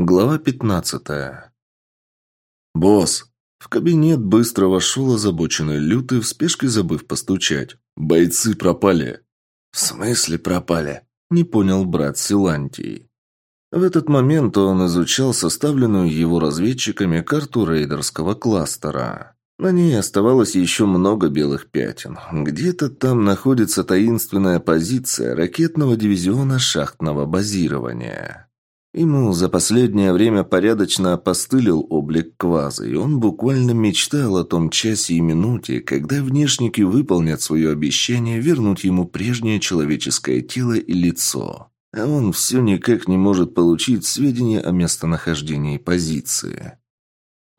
Глава пятнадцатая. «Босс!» В кабинет быстро вошел озабоченный лютый, в спешке забыв постучать. «Бойцы пропали!» «В смысле пропали?» Не понял брат Силантий. В этот момент он изучал составленную его разведчиками карту рейдерского кластера. На ней оставалось еще много белых пятен. Где-то там находится таинственная позиция ракетного дивизиона шахтного базирования. Ему за последнее время порядочно опостылил облик Квазы, и он буквально мечтал о том часе и минуте, когда внешники выполнят свое обещание вернуть ему прежнее человеческое тело и лицо. А он все никак не может получить сведения о местонахождении позиции.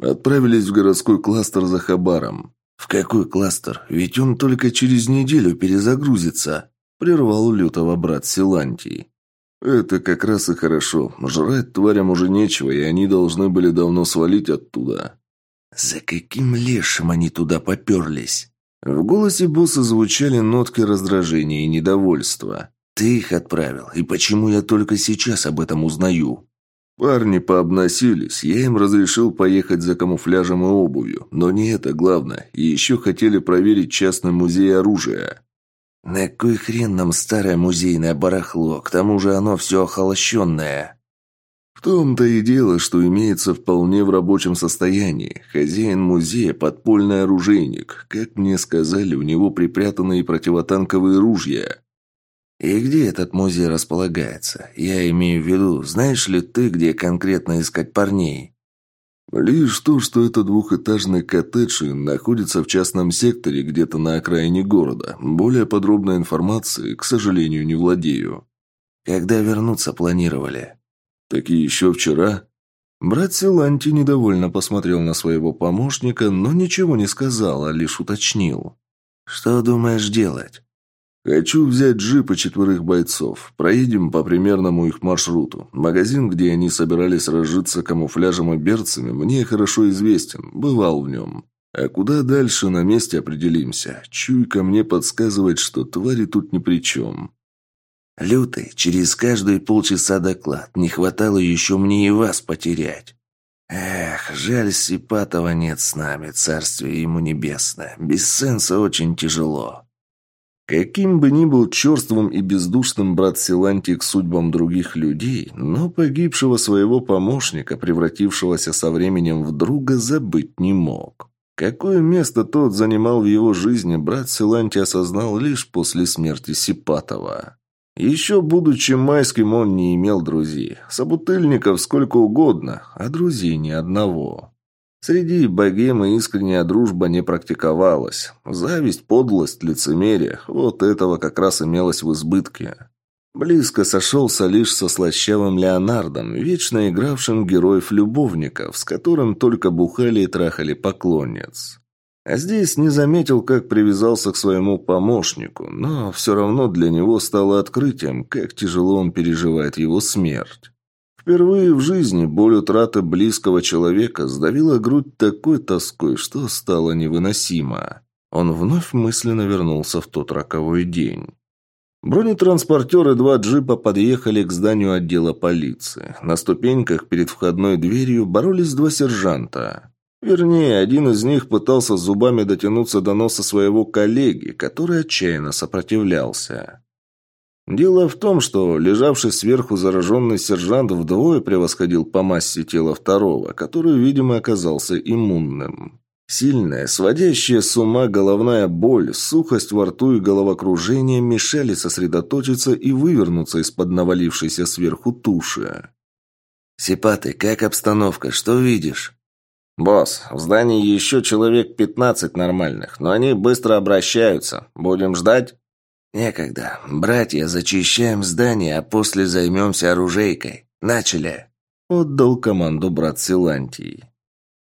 Отправились в городской кластер за Хабаром. «В какой кластер? Ведь он только через неделю перезагрузится», – прервал лютого брат Силантий. «Это как раз и хорошо. Жрать тварям уже нечего, и они должны были давно свалить оттуда». «За каким лешим они туда поперлись?» В голосе босса звучали нотки раздражения и недовольства. «Ты их отправил, и почему я только сейчас об этом узнаю?» Парни пообносились, я им разрешил поехать за камуфляжем и обувью, но не это главное, и еще хотели проверить частный музей оружия. «На кой хрен нам старое музейное барахло? К тому же оно все охолощенное». В том-то и дело, что имеется вполне в рабочем состоянии. Хозяин музея – подпольный оружейник. Как мне сказали, у него припрятаны и противотанковые ружья. «И где этот музей располагается? Я имею в виду, знаешь ли ты, где конкретно искать парней?» «Лишь то, что это двухэтажный коттедж и находится в частном секторе где-то на окраине города. Более подробной информации, к сожалению, не владею». «Когда вернуться планировали?» «Так и еще вчера». Брат Силанти недовольно посмотрел на своего помощника, но ничего не сказал, а лишь уточнил. «Что думаешь делать?» «Хочу взять джип и четверых бойцов. Проедем по примерному их маршруту. Магазин, где они собирались разжиться камуфляжем и берцами, мне хорошо известен. Бывал в нем. А куда дальше, на месте определимся. Чуйка мне подсказывает, что твари тут ни при чем». «Лютый, через каждые полчаса доклад. Не хватало еще мне и вас потерять». «Эх, жаль, Сипатова нет с нами, царствие ему небесное. Без сенса очень тяжело». Каким бы ни был черствым и бездушным брат Силанти к судьбам других людей, но погибшего своего помощника, превратившегося со временем в друга, забыть не мог. Какое место тот занимал в его жизни, брат Силанти осознал лишь после смерти Сипатова. Еще будучи майским, он не имел друзей. Собутыльников сколько угодно, а друзей ни одного. Среди богемы искренняя дружба не практиковалась. Зависть, подлость, лицемерие – вот этого как раз имелось в избытке. Близко сошелся лишь со слащавым Леонардом, вечно игравшим героев-любовников, с которым только бухали и трахали поклонниц. А здесь не заметил, как привязался к своему помощнику, но все равно для него стало открытием, как тяжело он переживает его смерть. Впервые в жизни боль утраты близкого человека сдавила грудь такой тоской, что стало невыносимо. Он вновь мысленно вернулся в тот роковой день. Бронетранспортер и два джипа подъехали к зданию отдела полиции. На ступеньках перед входной дверью боролись два сержанта. Вернее, один из них пытался зубами дотянуться до носа своего коллеги, который отчаянно сопротивлялся. Дело в том, что лежавший сверху зараженный сержант вдвое превосходил по массе тела второго, который, видимо, оказался иммунным. Сильная, сводящая с ума головная боль, сухость во рту и головокружение мешали сосредоточиться и вывернуться из-под навалившейся сверху туши. «Сипатый, как обстановка? Что видишь?» «Босс, в здании еще человек пятнадцать нормальных, но они быстро обращаются. Будем ждать?» «Некогда. Братья, зачищаем здание, а после займемся оружейкой. Начали!» Отдал команду брат Силантий.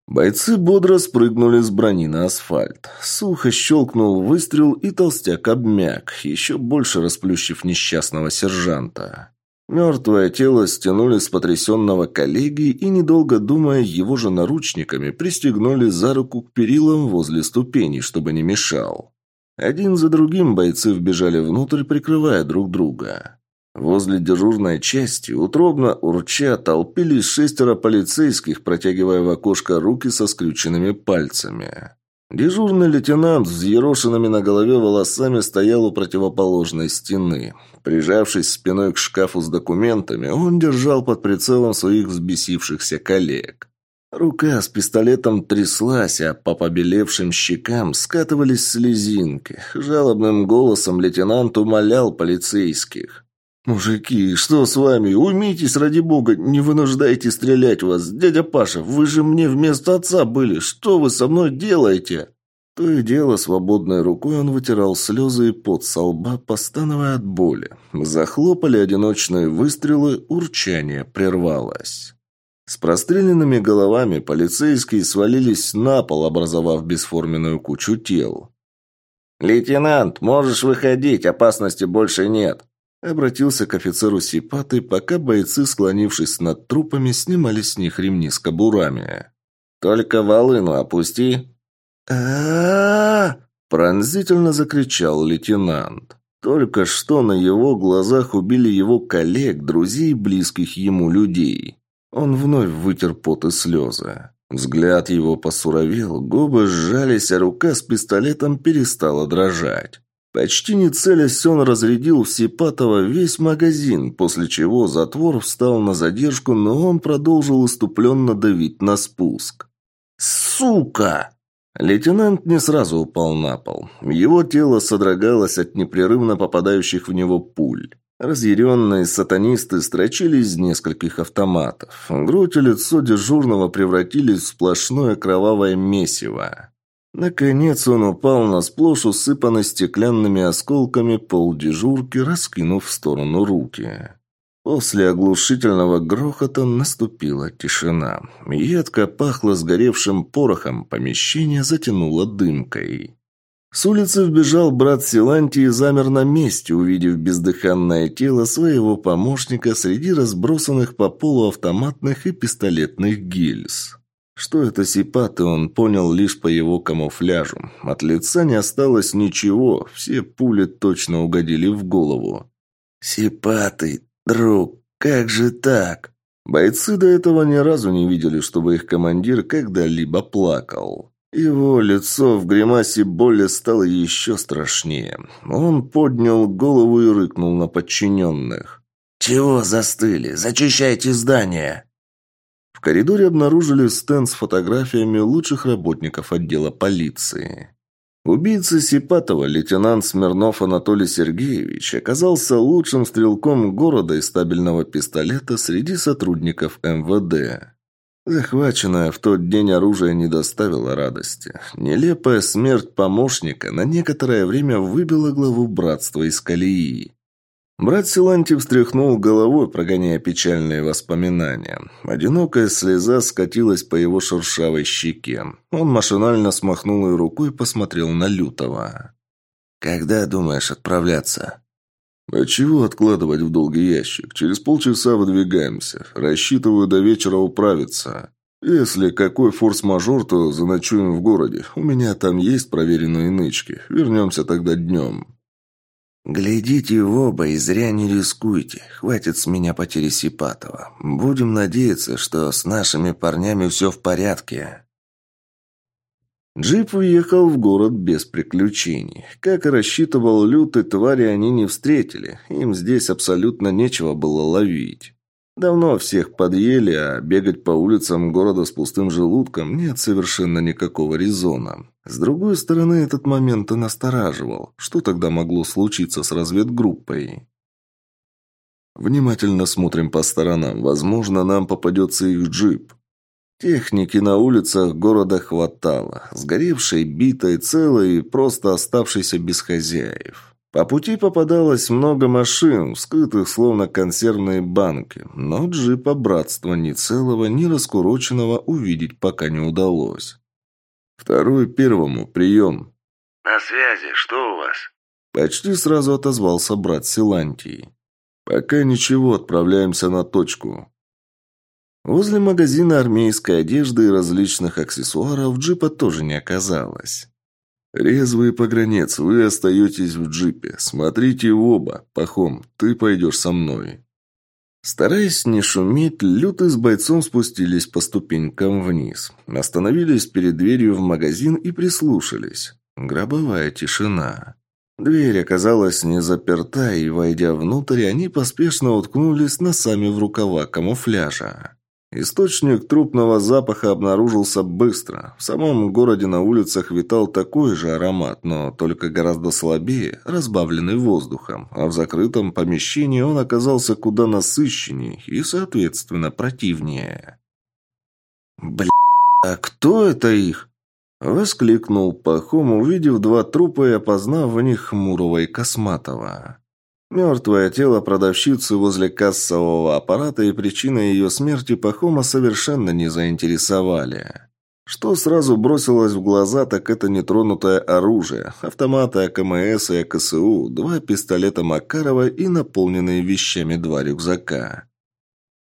Бойцы бодро спрыгнули с брони на асфальт. Сухо щелкнул выстрел, и толстяк обмяк, еще больше расплющив несчастного сержанта. Мертвое тело стянули с потрясенного коллеги и, недолго думая, его же наручниками пристегнули за руку к перилам возле ступеней, чтобы не мешал. Один за другим бойцы вбежали внутрь, прикрывая друг друга. Возле дежурной части, утробно урча, толпились шестеро полицейских, протягивая в окошко руки со скрюченными пальцами. Дежурный лейтенант с взъерошенными на голове волосами стоял у противоположной стены. Прижавшись спиной к шкафу с документами, он держал под прицелом своих взбесившихся коллег. Рука с пистолетом тряслась, а по побелевшим щекам скатывались слезинки. Жалобным голосом лейтенант умолял полицейских. «Мужики, что с вами? Уймитесь, ради бога, не вынуждайте стрелять вас. Дядя Паша, вы же мне вместо отца были. Что вы со мной делаете?» То и дело, свободной рукой он вытирал слезы и пот со лба, постановая от боли. Захлопали одиночные выстрелы, урчание прервалось. С простреленными головами полицейские свалились на пол, образовав бесформенную кучу тел. «Лейтенант, можешь выходить, опасности больше нет», Обратился к офицеру Сипаты, пока бойцы, склонившись над трупами, снимали с них ремни с кобурами. «Только волыну опусти!» а пронзительно закричал лейтенант. Только что на его глазах убили его коллег, друзей, близких ему людей. Он вновь вытер пот и слезы. Взгляд его посуровел, губы сжались, а рука с пистолетом перестала дрожать. Почти не целясь, он разрядил в Сипатова весь магазин, после чего затвор встал на задержку, но он продолжил иступленно давить на спуск. «Сука!» Лейтенант не сразу упал на пол. Его тело содрогалось от непрерывно попадающих в него пуль. Разъяренные сатанисты строчили из нескольких автоматов. Грудь и лицо дежурного превратились в сплошное кровавое месиво. Наконец он упал на сплошь усыпанный стеклянными осколками пол дежурки, раскинув в сторону руки. После оглушительного грохота наступила тишина. Едко пахло сгоревшим порохом, помещение затянуло дымкой. С улицы вбежал брат Силанти и замер на месте, увидев бездыханное тело своего помощника среди разбросанных по полу автоматных и пистолетных гильз. Что это сипаты, он понял лишь по его камуфляжу. От лица не осталось ничего, все пули точно угодили в голову. «Сипатый, друг, как же так?» Бойцы до этого ни разу не видели, чтобы их командир когда-либо плакал. Его лицо в гримасе боли стало еще страшнее. Он поднял голову и рыкнул на подчиненных. «Чего застыли? Зачищайте здание!» В коридоре обнаружили стенд с фотографиями лучших работников отдела полиции. Убийца Сипатова, лейтенант Смирнов Анатолий Сергеевич, оказался лучшим стрелком города из стабильного пистолета среди сотрудников МВД. Захваченное в тот день оружие не доставило радости. Нелепая смерть помощника на некоторое время выбила главу братства из колеи. Брат Силантий встряхнул головой, прогоняя печальные воспоминания. Одинокая слеза скатилась по его шершавой щеке. Он машинально смахнул ее рукой и посмотрел на Лютого. «Когда думаешь отправляться?» «А чего откладывать в долгий ящик? Через полчаса выдвигаемся. Рассчитываю до вечера управиться. Если какой форс-мажор, то заночуем в городе. У меня там есть проверенные нычки. Вернемся тогда днем». «Глядите в оба и зря не рискуйте. Хватит с меня потери Сипатова. Будем надеяться, что с нашими парнями все в порядке». Джип въехал в город без приключений. Как и рассчитывал Лютый, твари они не встретили. Им здесь абсолютно нечего было ловить. Давно всех подъели, а бегать по улицам города с пустым желудком нет совершенно никакого резона. С другой стороны, этот момент и настораживал. Что тогда могло случиться с разведгруппой? Внимательно смотрим по сторонам. Возможно, нам попадется их джип. Техники на улицах города хватало. Сгоревшей, битой, целой и просто оставшейся без хозяев. По пути попадалось много машин, вскрытых словно консервные банки, но джипа братства ни целого, ни раскуроченного увидеть пока не удалось. Второй первому, прием. «На связи, что у вас?» Почти сразу отозвался брат Силантий. «Пока ничего, отправляемся на точку». Возле магазина армейской одежды и различных аксессуаров джипа тоже не оказалось. «Резвый погранец, вы остаетесь в джипе. Смотрите в оба. Пахом, ты пойдешь со мной». Стараясь не шуметь, Лютый с бойцом спустились по ступенькам вниз. Остановились перед дверью в магазин и прислушались. Гробовая тишина. Дверь оказалась не заперта, и, войдя внутрь, они поспешно уткнулись носами в рукава камуфляжа. Источник трупного запаха обнаружился быстро. В самом городе на улицах витал такой же аромат, но только гораздо слабее, разбавленный воздухом, а в закрытом помещении он оказался куда насыщеннее и, соответственно, противнее. «Бля, а кто это их?» Воскликнул Пахом, увидев два трупа и опознав в них Хмурого и Косматова. Мертвое тело продавщицы возле кассового аппарата и причина ее смерти Пахома совершенно не заинтересовали. Что сразу бросилось в глаза, так это нетронутое оружие, автоматы АКМС и АКСУ, два пистолета Макарова и наполненные вещами два рюкзака.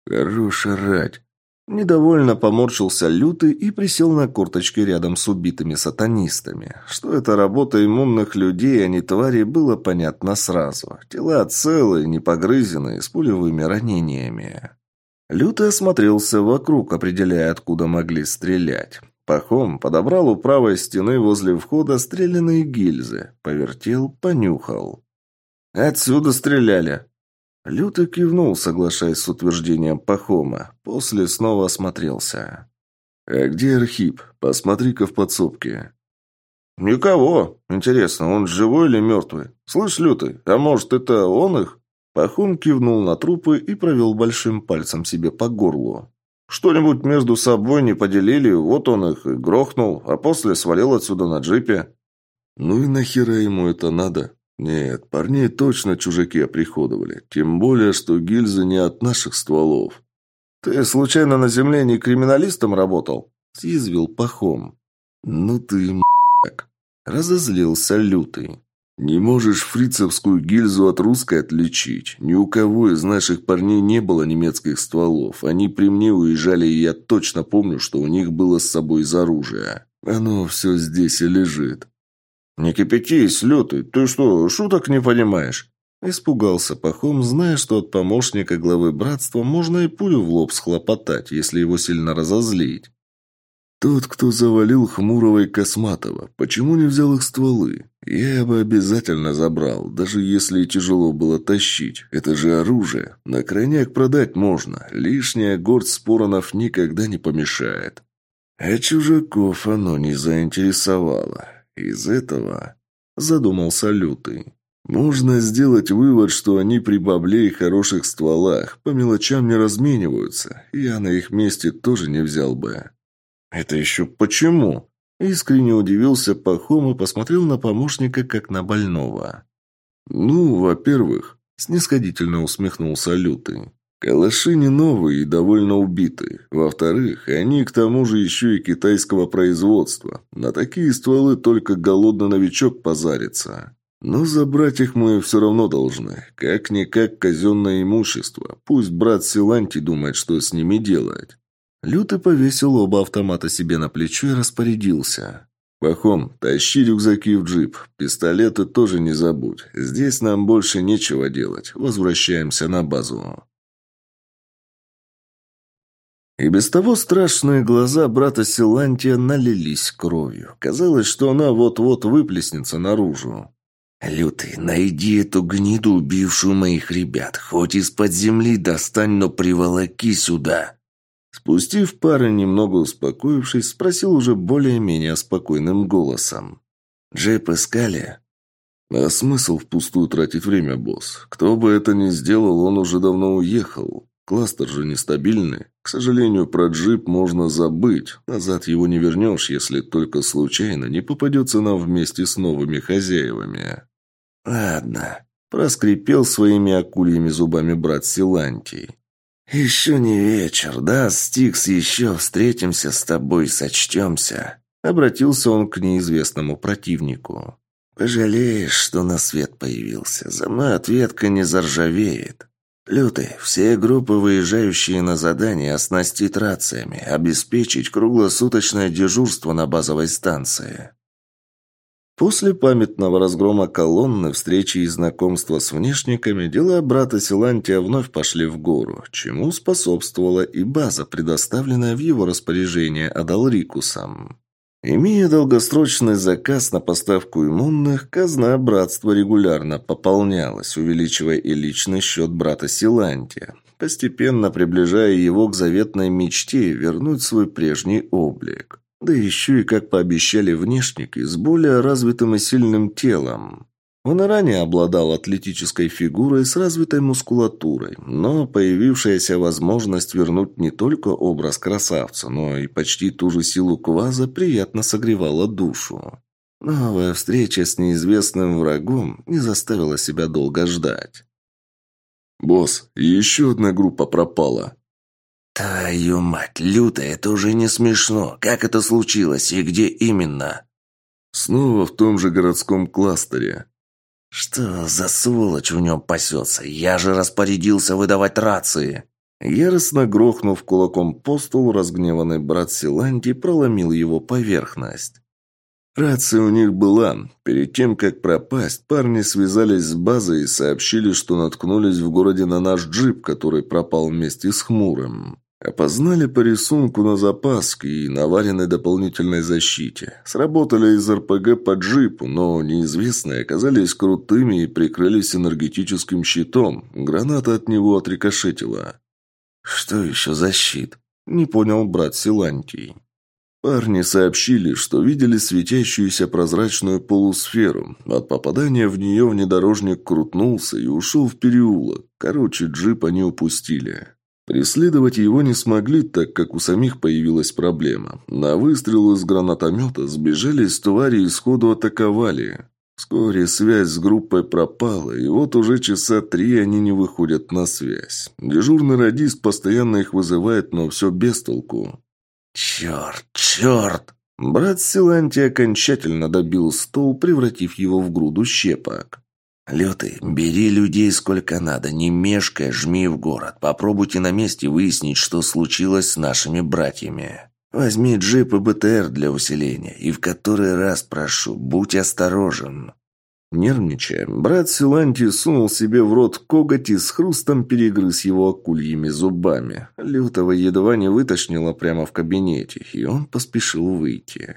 «Хорош орать!» Недовольно поморщился Лютый и присел на корточки рядом с убитыми сатанистами. Что это работа иммунных людей, а не твари, было понятно сразу. Тела целые, не погрызенные, с пулевыми ранениями. Лютый осмотрелся вокруг, определяя, откуда могли стрелять. Пахом подобрал у правой стены возле входа стрелянные гильзы. Повертел, понюхал. «Отсюда стреляли», Лютый кивнул, соглашаясь с утверждением Пахома. После снова осмотрелся. «А где Архип? Посмотри-ка в подсобке». «Никого. Интересно, он живой или мертвый? Слышь, Лютый, а может, это он их?» Пахом кивнул на трупы и провел большим пальцем себе по горлу. «Что-нибудь между собой не поделили, вот он их и грохнул, а после свалил отсюда на джипе». «Ну и нахера ему это надо?» Нет, парней точно чужаки оприходовали. Тем более, что гильзы не от наших стволов. Ты случайно на земле не криминалистом работал? Съязвил Пахом. Ну ты м***к. Разозлился Лютый. Не можешь фрицевскую гильзу от русской отличить. Ни у кого из наших парней не было немецких стволов. Они при мне уезжали, и я точно помню, что у них было с собой из оружия. Оно все здесь и лежит. «Не кипятись, лютый, ты что, шуток не понимаешь?» Испугался Пахом, зная, что от помощника главы братства можно и пулю в лоб схлопотать, если его сильно разозлить. «Тот, кто завалил Хмурого и Косматова, почему не взял их стволы? Я бы обязательно забрал, даже если тяжело было тащить. Это же оружие. На крайняк продать можно. Лишняя горсть споронов никогда не помешает». А чужаков оно не заинтересовало. Из этого задумался Лютый. Можно сделать вывод, что они при бабле и хороших стволах по мелочам не размениваются. Я на их месте тоже не взял бы. Это еще почему? Искренне удивился Пахом и посмотрел на помощника, как на больного. «Ну, во-первых», — снисходительно усмехнулся Лютый, Калаши не новые и довольно убитые. Во-вторых, они к тому же еще и китайского производства. На такие стволы только голодный новичок позарится. Но забрать их мы все равно должны. Как-никак казенное имущество. Пусть брат Силанти думает, что с ними делать. Лютый повесил оба автомата себе на плечо и распорядился. «Пахом, тащи рюкзаки в джип. Пистолеты тоже не забудь. Здесь нам больше нечего делать. Возвращаемся на базу». И без того страшные глаза брата Силантия налились кровью. Казалось, что она вот-вот выплеснется наружу. «Лютый, найди эту гниду, убившую моих ребят. Хоть из-под земли достань, но приволоки сюда». Спустив пары, немного успокоившись, спросил уже более-менее спокойным голосом. «Джейп искали?» «А смысл впустую тратить время, босс? Кто бы это ни сделал, он уже давно уехал. Кластер же нестабильный. К сожалению, про джип можно забыть. Назад его не вернешь, если только случайно не попадется нам вместе с новыми хозяевами. Ладно. Проскрипел своими акульями зубами брат Силантий. «Еще не вечер, да, Стикс, еще встретимся с тобой, сочтемся», — обратился он к неизвестному противнику. «Пожалеешь, что на свет появился. За мной ответка не заржавеет. «Лютый, все группы, выезжающие на задание, оснастить рациями, обеспечить круглосуточное дежурство на базовой станции». После памятного разгрома колонны, встречи и знакомства с внешниками, дела брата Силантия вновь пошли в гору, чему способствовала и база, предоставленная в его распоряжение Адалрикусом. Имея долгосрочный заказ на поставку иммунных, казна братства регулярно пополнялась, увеличивая и личный счет брата Силантия, постепенно приближая его к заветной мечте вернуть свой прежний облик. Да еще и, как пообещали внешники, с более развитым и сильным телом. Он и ранее обладал атлетической фигурой с развитой мускулатурой, но появившаяся возможность вернуть не только образ красавца, но и почти ту же силу кваза приятно согревала душу. Новая встреча с неизвестным врагом не заставила себя долго ждать. «Босс, еще одна группа пропала», «Твою мать, люто, это уже не смешно. Как это случилось и где именно?» «Снова в том же городском кластере». «Что за сволочь в нем пасется? Я же распорядился выдавать рации!» Яростно грохнув кулаком по столу, разгневанный брат Силанти проломил его поверхность. Рация у них была. Перед тем, как пропасть, парни связались с базой и сообщили, что наткнулись в городе на наш джип, который пропал вместе с Хмурым. Опознали по рисунку на запаске и наваренной дополнительной защите. Сработали из РПГ по джипу, но неизвестные оказались крутыми и прикрылись энергетическим щитом. Граната от него отрикошетила. «Что еще за щит?» – не понял брат Силантий. Парни сообщили, что видели светящуюся прозрачную полусферу. От попадания в нее внедорожник крутнулся и ушел в переулок. Короче, джип они упустили. Преследовать его не смогли, так как у самих появилась проблема. На выстрел из гранатомета сбежали из твари и сходу атаковали. Вскоре связь с группой пропала, и вот уже часа три они не выходят на связь. Дежурный радист постоянно их вызывает, но все без толку. «Черт, черт!» Брат Силанти окончательно добил стол, превратив его в груду щепок. «Лютый, бери людей сколько надо, не мешкая, жми в город. Попробуйте на месте выяснить, что случилось с нашими братьями. Возьми джип и БТР для усиления, и в который раз прошу, будь осторожен». Нервничая, брат Силанти сунул себе в рот коготь и с хрустом перегрыз его акульями зубами. Лютого едва не вытошнило прямо в кабинете, и он поспешил выйти.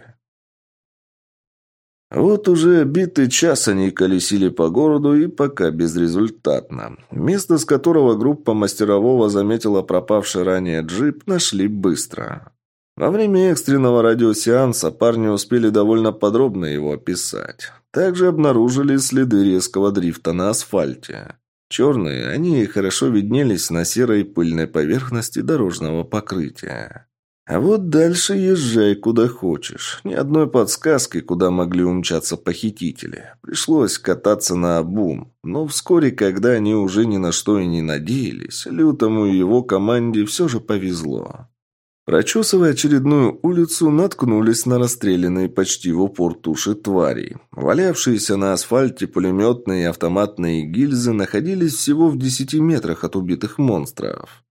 Вот уже битый час они колесили по городу и пока безрезультатно. Место, с которого группа мастерового заметила пропавший ранее джип, нашли быстро. Во время экстренного радиосеанса парни успели довольно подробно его описать. Также обнаружили следы резкого дрифта на асфальте. Черные, они хорошо виднелись на серой пыльной поверхности дорожного покрытия. А вот дальше езжай куда хочешь. Ни одной подсказки, куда могли умчаться похитители. Пришлось кататься на обум. Но вскоре, когда они уже ни на что и не надеялись, Лютому и его команде все же повезло. Прочесывая очередную улицу, наткнулись на расстрелянные почти в упор туши тварей. Валявшиеся на асфальте пулеметные и автоматные гильзы находились всего в десяти метрах от убитых монстров.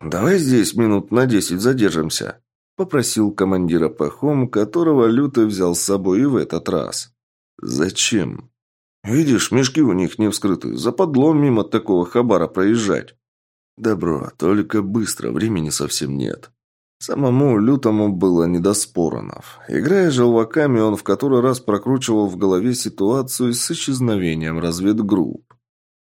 «Давай здесь минут на десять задержимся», – попросил командира Пахом, которого Лютый взял с собой и в этот раз. «Зачем?» «Видишь, мешки у них не вскрыты. Западло мимо такого хабара проезжать». «Добро, только быстро, времени совсем нет». Самому Лютому было не до споронов. Играя желваками, он в который раз прокручивал в голове ситуацию с исчезновением разведгрупп.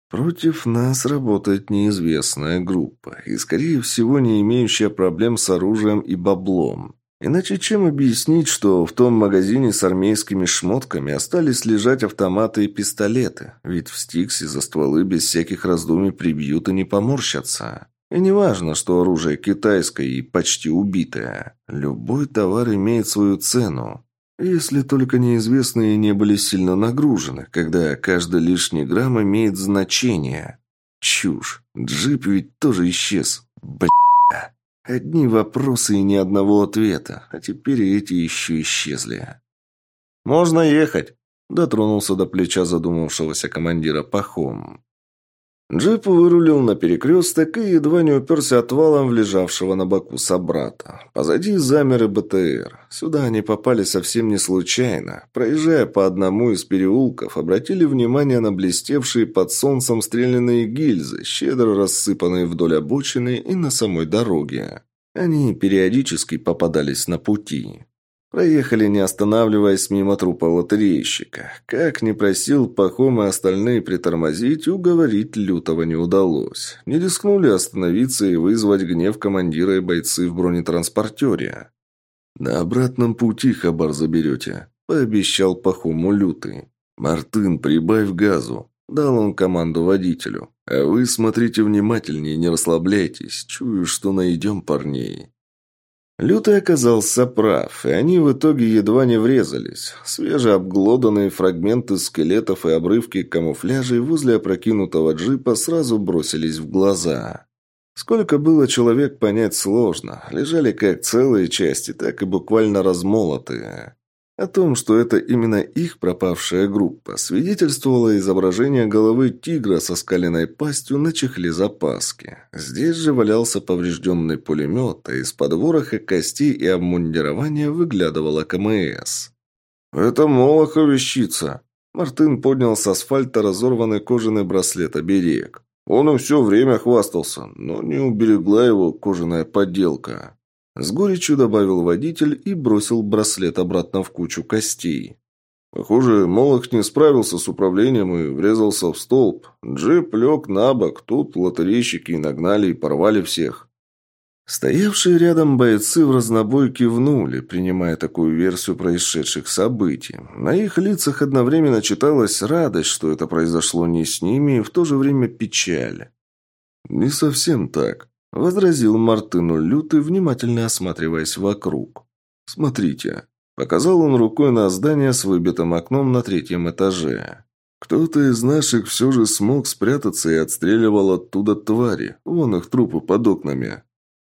Против нас работает неизвестная группа, и, скорее всего, не имеющая проблем с оружием и баблом. Иначе чем объяснить, что в том магазине с армейскими шмотками остались лежать автоматы и пистолеты? Ведь в Стиксе за стволы без всяких раздумий прибьют и не поморщатся. И не важно, что оружие китайское и почти убитое. Любой товар имеет свою цену. Если только неизвестные не были сильно нагружены, когда каждый лишний грамм имеет значение. Чушь. Джип ведь тоже исчез. Бля. Одни вопросы и ни одного ответа. А теперь эти еще исчезли. «Можно ехать», – дотронулся до плеча задумавшегося командира Пахом. Джип вырулил на перекресток и едва не уперся отвалом в лежавшего на боку собрата. Позади замер и БТР. Сюда они попали совсем не случайно. Проезжая по одному из переулков, обратили внимание на блестевшие под солнцем стрелянные гильзы, щедро рассыпанные вдоль обочины и на самой дороге. Они периодически попадались на пути. Проехали, не останавливаясь мимо трупа лотерейщика. Как не просил Пахом и остальные притормозить, уговорить Лютого не удалось. Не рискнули остановиться и вызвать гнев командира и бойцы в бронетранспортере. «На обратном пути хабар заберете», – пообещал Пахому Лютый. «Мартын, прибавь газу», – дал он команду водителю. «А вы смотрите внимательнее, не расслабляйтесь. Чую, что найдем парней». Лютый оказался прав, и они в итоге едва не врезались. Свежеобглоданные фрагменты скелетов и обрывки камуфляжей возле опрокинутого джипа сразу бросились в глаза. Сколько было человек, понять сложно. Лежали как целые части, так и буквально размолотые. О том, что это именно их пропавшая группа, свидетельствовало изображение головы тигра со скаленной пастью на чехле запаски. Здесь же валялся поврежденный пулемет, а из-под вороха костей и обмундирования выглядывала КМС. «Это Молоха вещица!» Мартын поднял с асфальта разорванный кожаный браслет-оберег. Он и все время хвастался, но не уберегла его кожаная подделка. С горечью добавил водитель и бросил браслет обратно в кучу костей. Похоже, Молох не справился с управлением и врезался в столб. Джип лег на бок, тут лотерейщики нагнали и порвали всех. Стоявшие рядом бойцы в разнобой кивнули, принимая такую версию происшедших событий. На их лицах одновременно читалась радость, что это произошло не с ними, и в то же время печаль. «Не совсем так», – возразил Мартыну Лютый, внимательно осматриваясь вокруг. «Смотрите». Показал он рукой на здание с выбитым окном на третьем этаже. «Кто-то из наших все же смог спрятаться и отстреливал оттуда твари. Вон их трупы под окнами».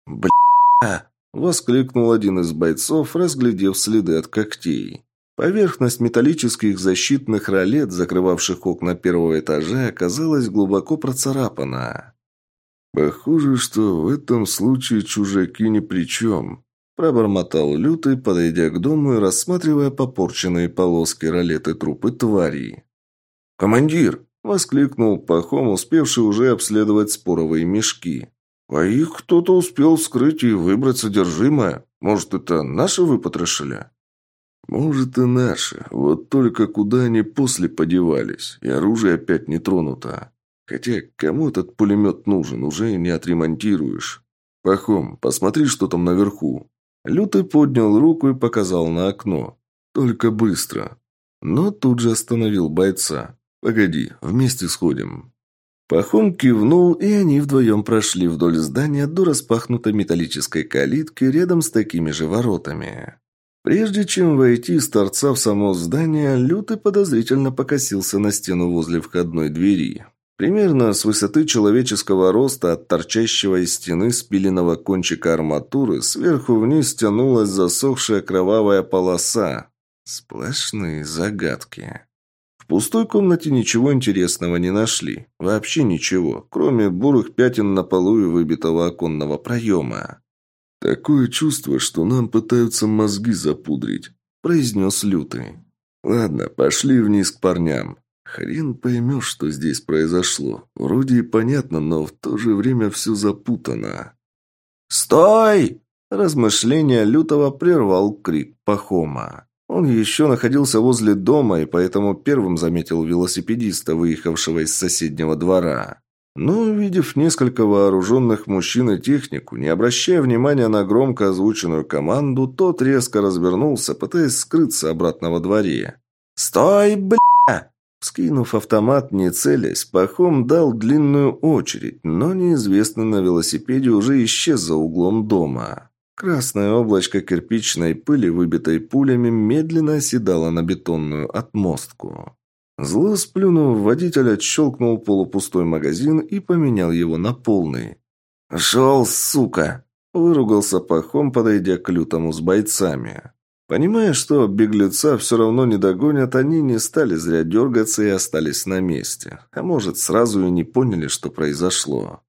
«Бля!» – воскликнул один из бойцов, разглядев следы от когтей. Поверхность металлических защитных ролет, закрывавших окна первого этажа, оказалась глубоко процарапана. «Похоже, что в этом случае чужаки ни при чем», – пробормотал Лютый, подойдя к дому и рассматривая попорченные полоски ролеты трупы тварей. «Командир!» – воскликнул Пахом, успевший уже обследовать споровые мешки. «А их кто-то успел вскрыть и выбрать содержимое. Может, это наши выпотрошили?» «Может, и наши. Вот только куда они после подевались, и оружие опять не тронуто. Хотя, кому этот пулемет нужен, уже не отремонтируешь. Пахом, посмотри, что там наверху». Лютый поднял руку и показал на окно. «Только быстро». Но тут же остановил бойца. «Погоди, вместе сходим». Пахом кивнул, и они вдвоем прошли вдоль здания до распахнутой металлической калитки рядом с такими же воротами. Прежде чем войти из торца в само здание, Лютый подозрительно покосился на стену возле входной двери. Примерно с высоты человеческого роста от торчащего из стены спиленного кончика арматуры сверху вниз тянулась засохшая кровавая полоса. Сплошные загадки. В пустой комнате ничего интересного не нашли. Вообще ничего, кроме бурых пятен на полу и выбитого оконного проема. «Такое чувство, что нам пытаются мозги запудрить», – произнес Лютый. «Ладно, пошли вниз к парням. Хрен поймешь, что здесь произошло. Вроде и понятно, но в то же время все запутано. «Стой!» Размышление Лютого прервал крик Пахома. Он еще находился возле дома и поэтому первым заметил велосипедиста, выехавшего из соседнего двора. Но, увидев несколько вооруженных мужчин и технику, не обращая внимания на громко озвученную команду, тот резко развернулся, пытаясь скрыться обратно во дворе. «Стой, бля!» Скинув автомат, не целясь, Пахом дал длинную очередь, но неизвестный на велосипеде уже исчез за углом дома. Красное облачко кирпичной пыли, выбитой пулями, медленно оседало на бетонную отмостку. Зло сплюнув, водитель отщелкнул полупустой магазин и поменял его на полный. «Шел, сука!» – выругался Пахом, подойдя к лютому с бойцами. Понимая, что беглеца все равно не догонят, они не стали зря дергаться и остались на месте. А может, сразу и не поняли, что произошло.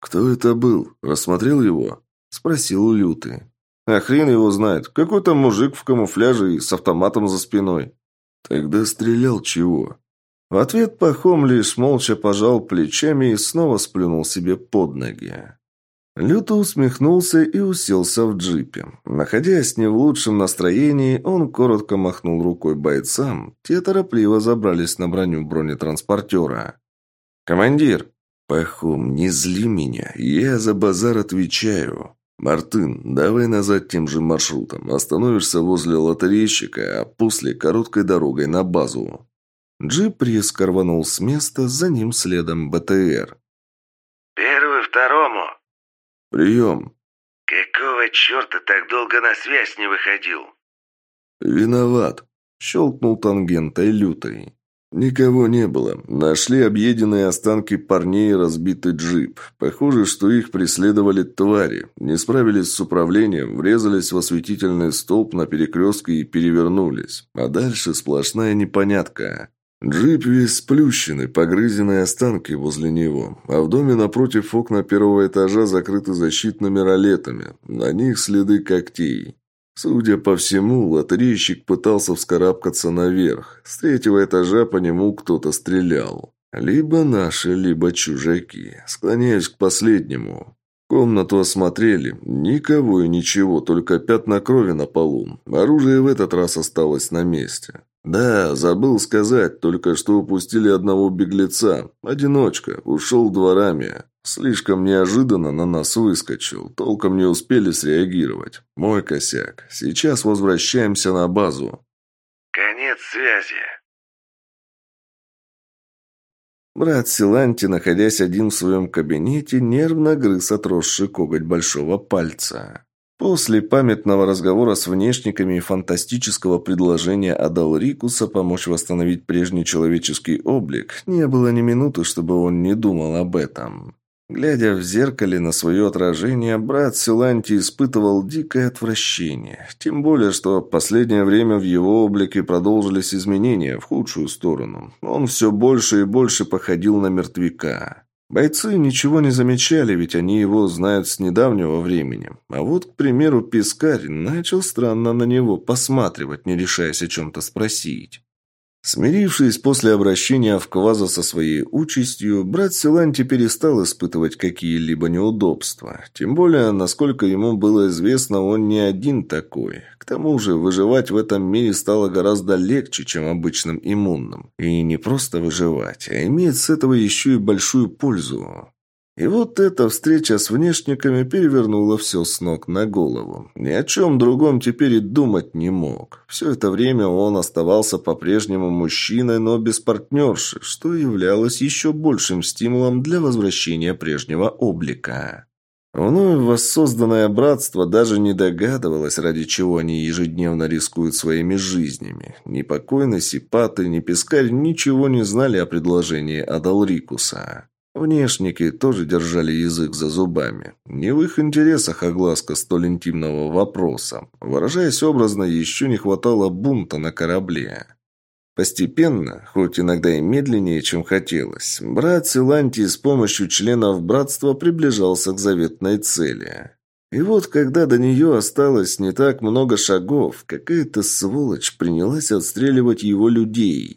«Кто это был? Рассмотрел его?» – спросил Лютый. «А хрен его знает. Какой-то мужик в камуфляже и с автоматом за спиной». «Тогда стрелял чего?» В ответ Пахом лишь молча пожал плечами и снова сплюнул себе под ноги. Люто усмехнулся и уселся в джипе. Находясь не в лучшем настроении, он коротко махнул рукой бойцам. Те торопливо забрались на броню бронетранспортера. «Командир!» «Пахом, не зли меня, я за базар отвечаю. Мартын, давай назад тем же маршрутом. Остановишься возле лотерейщика, а после короткой дорогой на базу». Джип резко рванул с места, за ним следом БТР. «Первый второму!» «Прием!» «Какого черта так долго на связь не выходил?» «Виноват!» – щелкнул тангентой лютой. Никого не было. Нашли объеденные останки парней и разбитый джип. Похоже, что их преследовали твари. Не справились с управлением, врезались в осветительный столб на перекрестке и перевернулись. А дальше сплошная непонятка. Джип весь сплющенный, погрызенные останки возле него, а в доме напротив окна первого этажа закрыты защитными ролетами, на них следы когтей. Судя по всему, лотерейщик пытался вскарабкаться наверх. С третьего этажа по нему кто-то стрелял. Либо наши, либо чужаки. Склоняюсь к последнему. Комнату осмотрели. Никого и ничего, только пятна крови на полу. Оружие в этот раз осталось на месте. «Да, забыл сказать, только что упустили одного беглеца. Одиночка, ушел дворами. Слишком неожиданно на нас выскочил, толком не успели среагировать. Мой косяк. Сейчас возвращаемся на базу». «Конец связи». Брат Силанти, находясь один в своем кабинете, нервно грыз отросший коготь большого пальца. После памятного разговора с внешниками и фантастического предложения Адалрикуса помочь восстановить прежний человеческий облик, не было ни минуты, чтобы он не думал об этом. Глядя в зеркале на свое отражение, брат Силанти испытывал дикое отвращение. Тем более, что в последнее время в его облике продолжились изменения в худшую сторону. Он все больше и больше походил на мертвяка. Бойцы ничего не замечали, ведь они его знают с недавнего времени. А вот, к примеру, Пискарь начал странно на него посматривать, не решаясь о чем-то спросить. Смирившись после обращения в Кваза со своей участью, брат Силанти перестал испытывать какие-либо неудобства. Тем более, насколько ему было известно, он не один такой. К тому же, выживать в этом мире стало гораздо легче, чем обычным иммунным. И не просто выживать, а иметь с этого еще и большую пользу. И вот эта встреча с внешниками перевернула все с ног на голову. Ни о чем другом теперь и думать не мог. Все это время он оставался по-прежнему мужчиной, но без партнерши, что являлось еще большим стимулом для возвращения прежнего облика. Вновь воссозданное братство даже не догадывалось, ради чего они ежедневно рискуют своими жизнями. Ни покойный Сипаты, ни Пескарь ничего не знали о предложении Адалрикуса. Внешники тоже держали язык за зубами. Не в их интересах огласка столь интимного вопроса. Выражаясь образно, еще не хватало бунта на корабле. Постепенно, хоть иногда и медленнее, чем хотелось, брат Силантий с помощью членов братства приближался к заветной цели. И вот, когда до нее осталось не так много шагов, какая-то сволочь принялась отстреливать его людей.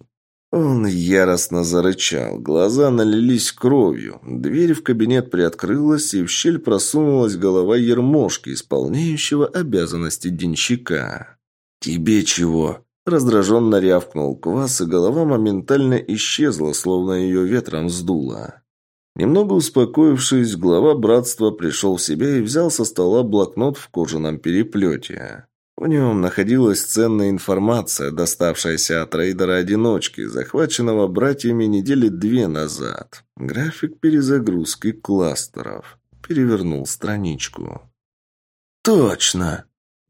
Он яростно зарычал, глаза налились кровью, дверь в кабинет приоткрылась, и в щель просунулась голова ермошки, исполняющего обязанности денщика. «Тебе чего?» Раздраженно рявкнул квас, и голова моментально исчезла, словно ее ветром сдуло. Немного успокоившись, глава братства пришел в себя и взял со стола блокнот в кожаном переплете. В нем находилась ценная информация, доставшаяся от рейдера-одиночки, захваченного братьями недели две назад. График перезагрузки кластеров. Перевернул страничку. «Точно!»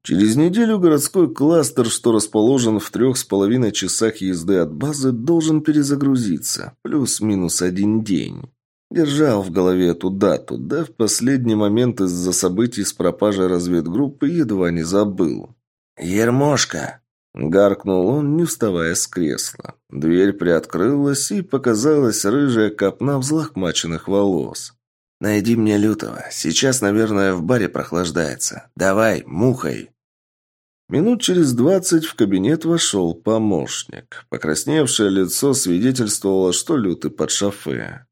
Через неделю городской кластер, что расположен в трех с половиной часах езды от базы, должен перезагрузиться. Плюс-минус один день. Держал в голове эту дату, да в последний момент из-за событий с пропажей разведгруппы едва не забыл. «Ермошка!» Гаркнул он, не вставая с кресла. Дверь приоткрылась, и показалась рыжая копна взлохмаченных волос. «Найди мне лютого. Сейчас, наверное, в баре прохлаждается. Давай, мухой!» Минут через двадцать в кабинет вошел помощник. Покрасневшее лицо свидетельствовало, что лютый под шофе.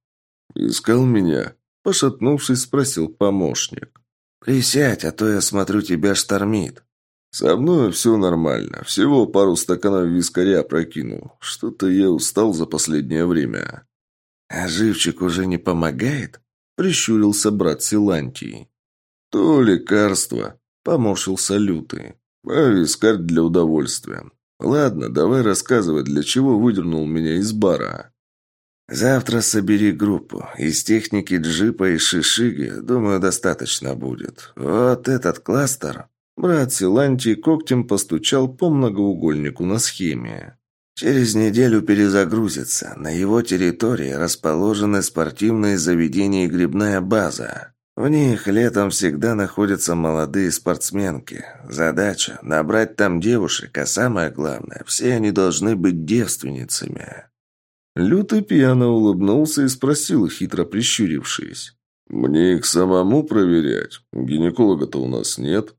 «Искал меня?» – пошатнувшись, спросил помощник. «Присядь, а то я смотрю, тебя штормит». «Со мной все нормально. Всего пару стаканов вискаря прокинул. Что-то я устал за последнее время». «А живчик уже не помогает?» – прищурился брат Силантий. «То лекарство», – поморщился Лютый. «А вискарь для удовольствия. Ладно, давай рассказывай, для чего выдернул меня из бара». «Завтра собери группу. Из техники джипа и шишиги, думаю, достаточно будет. Вот этот кластер...» Брат Силантий когтем постучал по многоугольнику на схеме. Через неделю перезагрузится. На его территории расположены спортивные заведения и грибная база. В них летом всегда находятся молодые спортсменки. Задача – набрать там девушек, а самое главное – все они должны быть девственницами. Лютый пьяно улыбнулся и спросил, хитро прищурившись. «Мне их самому проверять? Гинеколога-то у нас нет».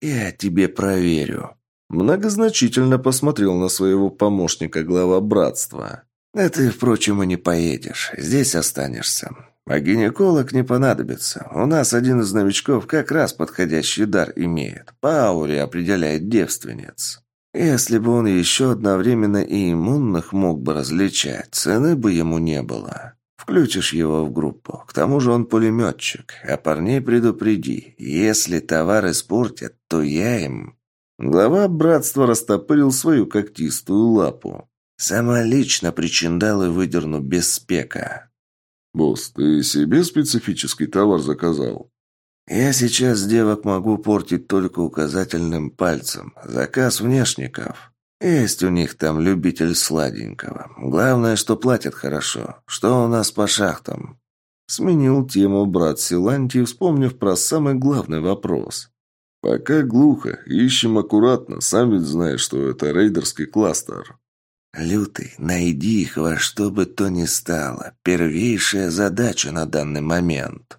«Я тебе проверю». Многозначительно посмотрел на своего помощника глава братства. «Да ты, впрочем, и не поедешь. Здесь останешься. А гинеколог не понадобится. У нас один из новичков как раз подходящий дар имеет. По ауре определяет девственниц. Если бы он еще одновременно и иммунных мог бы различать, цены бы ему не было. Включишь его в группу. К тому же он пулеметчик. А парней предупреди. Если товар испортят, то я им... Глава братства растопырил свою когтистую лапу. Сама лично причиндалы выдерну без спека. «Босс, ты себе специфический товар заказал?» «Я сейчас девок могу портить только указательным пальцем. Заказ внешников. Есть у них там любитель сладенького. Главное, что платят хорошо. Что у нас по шахтам?» Сменил тему брат Силантий, вспомнив про самый главный вопрос. «Пока глухо. Ищем аккуратно. Сам ведь знаешь, что это рейдерский кластер». «Лютый, найди их во что бы то ни стало. Первейшая задача на данный момент».